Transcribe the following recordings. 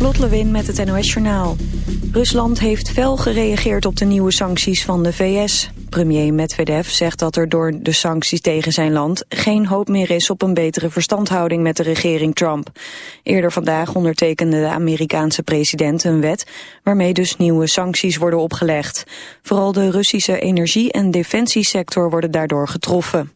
Lot Lewin met het NOS Journaal. Rusland heeft fel gereageerd op de nieuwe sancties van de VS. Premier Medvedev zegt dat er door de sancties tegen zijn land... geen hoop meer is op een betere verstandhouding met de regering Trump. Eerder vandaag ondertekende de Amerikaanse president een wet... waarmee dus nieuwe sancties worden opgelegd. Vooral de Russische energie- en defensiesector worden daardoor getroffen.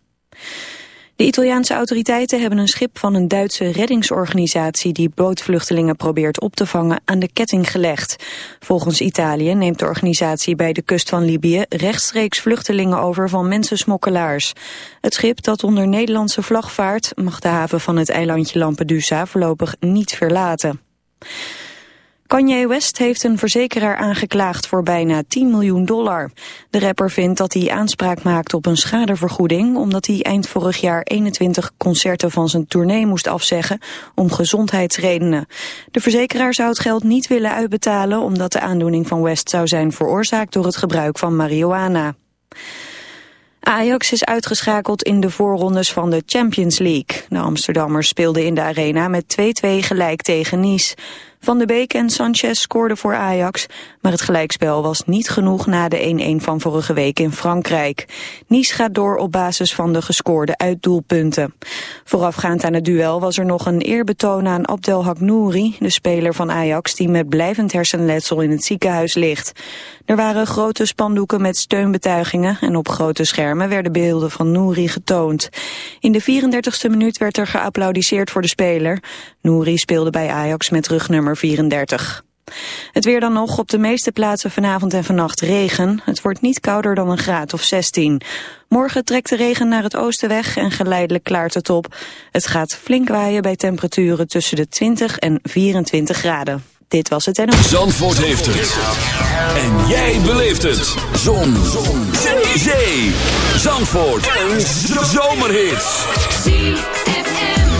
De Italiaanse autoriteiten hebben een schip van een Duitse reddingsorganisatie die bootvluchtelingen probeert op te vangen aan de ketting gelegd. Volgens Italië neemt de organisatie bij de kust van Libië rechtstreeks vluchtelingen over van mensensmokkelaars. Het schip dat onder Nederlandse vlag vaart mag de haven van het eilandje Lampedusa voorlopig niet verlaten. Kanye West heeft een verzekeraar aangeklaagd voor bijna 10 miljoen dollar. De rapper vindt dat hij aanspraak maakt op een schadevergoeding... omdat hij eind vorig jaar 21 concerten van zijn tournee moest afzeggen... om gezondheidsredenen. De verzekeraar zou het geld niet willen uitbetalen... omdat de aandoening van West zou zijn veroorzaakt door het gebruik van marihuana. Ajax is uitgeschakeld in de voorrondes van de Champions League. De Amsterdammers speelden in de arena met 2-2 gelijk tegen Nice. Van de Beek en Sanchez scoorden voor Ajax, maar het gelijkspel was niet genoeg na de 1-1 van vorige week in Frankrijk. Nice gaat door op basis van de gescoorde uitdoelpunten. Voorafgaand aan het duel was er nog een eerbetoon aan Abdel Haknouri, de speler van Ajax die met blijvend hersenletsel in het ziekenhuis ligt. Er waren grote spandoeken met steunbetuigingen en op grote schermen werden beelden van Nouri getoond. In de 34ste minuut werd er geapplaudiseerd voor de speler. Nouri speelde bij Ajax met rugnummer 34. Het weer dan nog op de meeste plaatsen vanavond en vannacht regen. Het wordt niet kouder dan een graad of 16. Morgen trekt de regen naar het oosten weg en geleidelijk klaart het op. Het gaat flink waaien bij temperaturen tussen de 20 en 24 graden. Dit was het en... Zandvoort heeft het. En jij beleeft het. Zon. Zon. Zee. Zee. Zandvoort. Een zomerhit.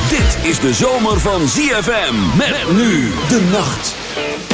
Dit is de zomer van ZFM. Met nu de nacht.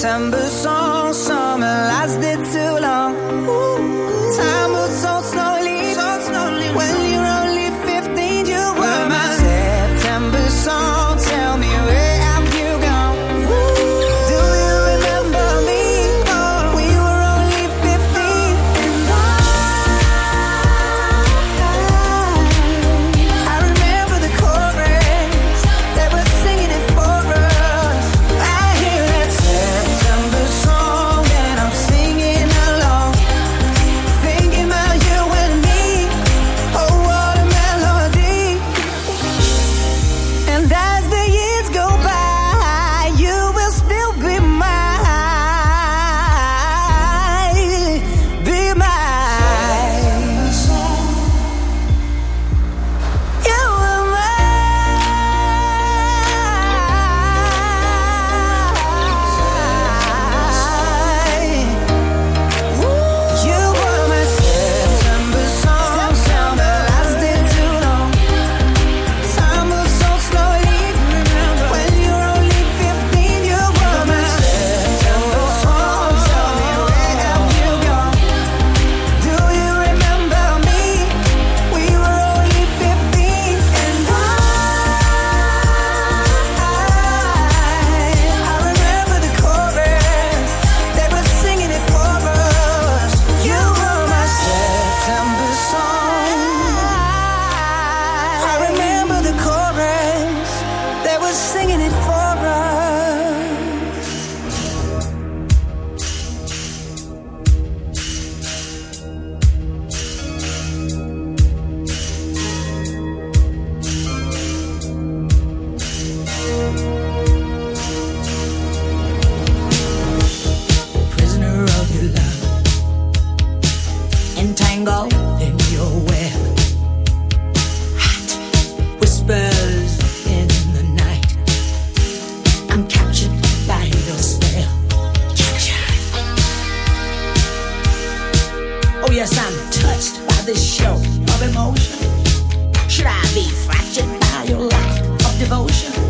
September song. of emotion? Should I be fractured by your lack of devotion?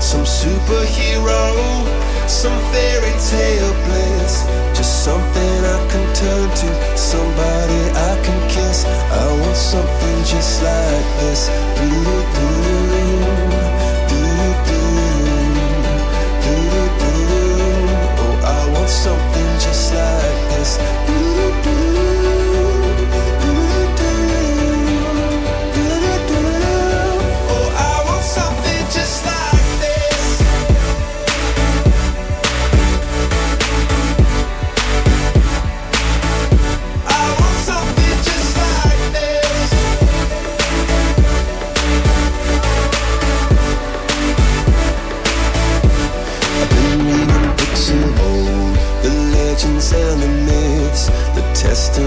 some superhero, some fairy tale bliss. Just something I can turn to, somebody I can kiss. I want something just like this. Blue, blue, blue, blue, blue, blue. Oh, I want something just like this.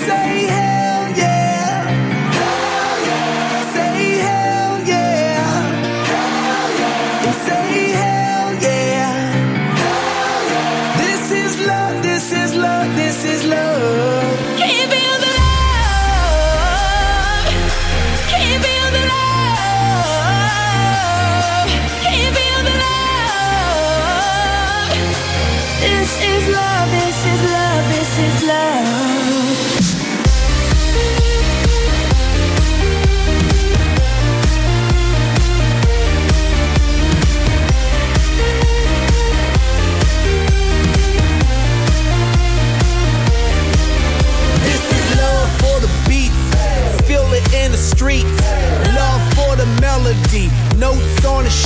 This is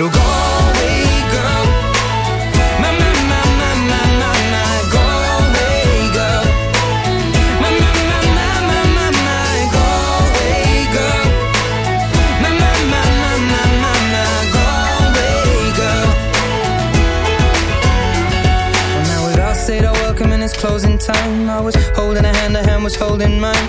little Galway girl. My, my, my, my, my, my, my Galway girl. My, my, my, my, my, my, my Galway girl. My, my, my, my, my, my, my Galway girl. Well, now we've all said our welcome and it's closing time. I was holding a hand, a hand was holding mine.